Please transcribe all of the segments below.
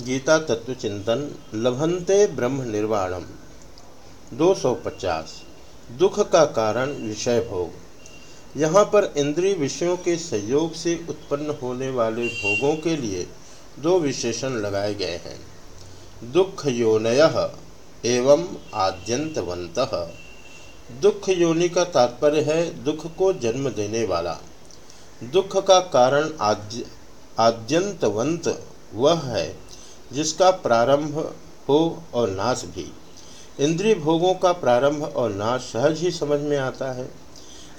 गीता तत्व चिंतन लभंते ब्रह्म निर्वाणम। 250 दुख का कारण विषय भोग। यहाँ पर इंद्रिय विषयों के सहयोग से उत्पन्न होने वाले भोगों के लिए दो विशेषण लगाए गए हैं। दुख योनय एवं आद्यंतवंत दुख योनि का तात्पर्य है दुख को जन्म देने वाला। दुख का कारण आद्य आद्यंतवंत वह है जिसका प्रारंभ हो और नाश भी। इंद्रिय भोगों का प्रारंभ और नाश सहज ही समझ में आता है।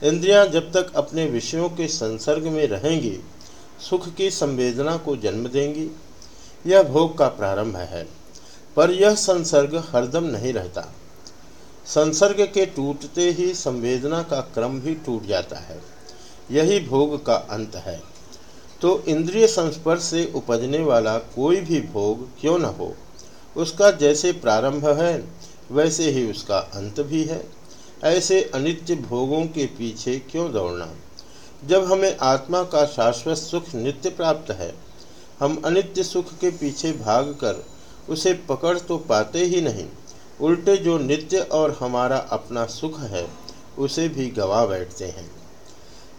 इंद्रियाँ जब तक अपने विषयों के संसर्ग में रहेंगी, सुख की संवेदना को जन्म देंगी। यह भोग का प्रारंभ है, पर यह संसर्ग हरदम नहीं रहता। संसर्ग के टूटते ही संवेदना का क्रम भी टूट जाता है। यही भोग का अंत है। तो इंद्रिय संस्पर्श से उपजने वाला कोई भी भोग क्यों न हो? उसका जैसे प्रारंभ है, वैसे ही उसका अंत भी है। ऐसे अनित्य भोगों के पीछे क्यों दौड़ना? जब हमें आत्मा का शाश्वत सुख नित्य प्राप्त है, हम अनित्य सुख के पीछे भागकर उसे पकड़ तो पाते ही नहीं, उल्टे जो नित्य और हमारा अपना सुख है, उसे भी गवा बैठते हैं।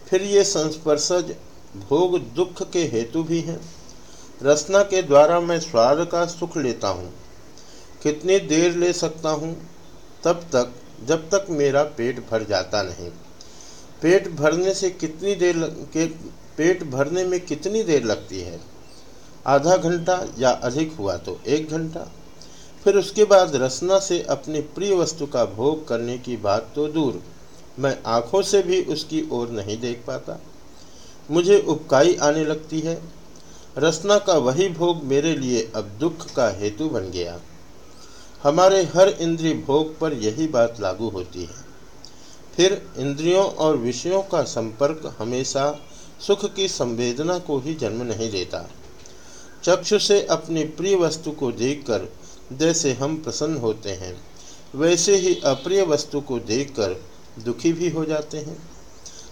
फिर ये संस्पर्शज भोग दुख के हेतु भी हैं। रसना के द्वारा मैं स्वाद का सुख लेता हूँ। कितनी देर ले सकता हूँ? तब तक जब तक मेरा पेट भर जाता नहीं। पेट भरने से कितनी देर लग, के पेट भरने में कितनी देर लगती है? आधा घंटा या अधिक हुआ तो एक घंटा। फिर उसके बाद रसना से अपनी प्रिय वस्तु का भोग करने की बात तो दूर। मैं आँखों से भी उसकी ओर नहीं देख पाता। मुझे उपकाई आने लगती है। रसना का वही भोग मेरे लिए अब दुख का हेतु बन गया। हमारे हर इंद्रिय भोग पर यही बात लागू होती है। फिर इंद्रियों और विषयों का संपर्क हमेशा सुख की संवेदना को ही जन्म नहीं देता। चक्षु से अपनी प्रिय वस्तु को देखकर जैसे हम प्रसन्न होते हैं, वैसे ही अप्रिय वस्तु को देखकर दुखी भी हो जाते हैं।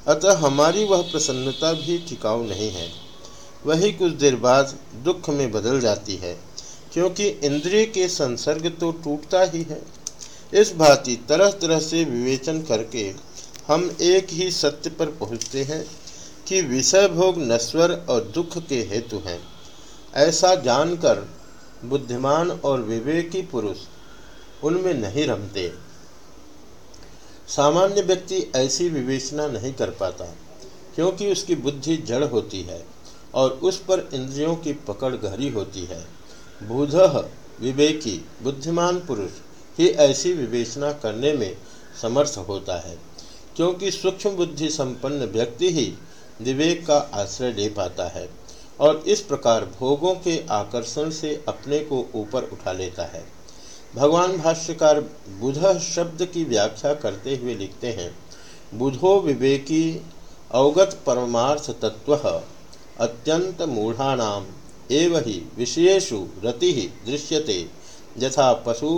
अतः हमारी वह प्रसन्नता भी टिकाऊ नहीं है। वही कुछ देर बाद दुख में बदल जाती है, क्योंकि इंद्रिय के संसर्ग तो टूटता ही है। इस भांति तरह तरह से विवेचन करके हम एक ही सत्य पर पहुँचते हैं कि विषय भोग नश्वर और दुख के हेतु हैं। ऐसा जानकर बुद्धिमान और विवेकी पुरुष उनमें नहीं रमते। सामान्य व्यक्ति ऐसी विवेचना नहीं कर पाता, क्योंकि उसकी बुद्धि जड़ होती है और उस पर इंद्रियों की पकड़ गहरी होती है। बुध विवेकी, बुद्धिमान पुरुष ही ऐसी विवेचना करने में समर्थ होता है, क्योंकि सूक्ष्म बुद्धि संपन्न व्यक्ति ही विवेक का आश्रय ले पाता है और इस प्रकार भोगों के आकर्षण से अपने को ऊपर उठा लेता है। भगवान भाष्यकार बुध शब्द की व्याख्या करते हुए लिखते हैं, बुधो विवेकी अवगत परमार्थ तत्व अत्यंत मूढ़ानाम एव ही विषयेशु रति दृश्यते, यथा पशु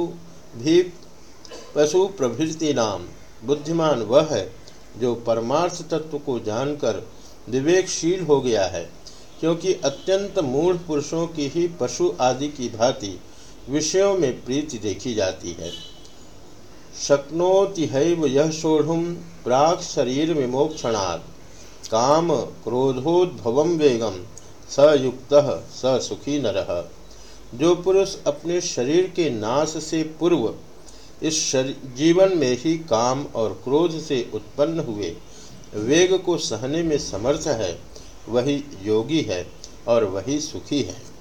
भी पशु प्रभृति नाम बुद्धिमान वह है जो परमार्थ तत्व को जानकर विवेकशील हो गया है, क्योंकि अत्यंत मूढ़ पुरुषों की ही पशु आदि की भांति विषयों में प्रीति देखी जाती है। शक्नोति हैव यह सोढ़ुम प्राक शरीर विमोक्षणात् काम क्रोधोद्भव वेगम सयुक्त स सुखी नर। जो पुरुष अपने शरीर के नाश से पूर्व इस जीवन में ही काम और क्रोध से उत्पन्न हुए, वेग को सहने में समर्थ है, वही योगी है और वही सुखी है।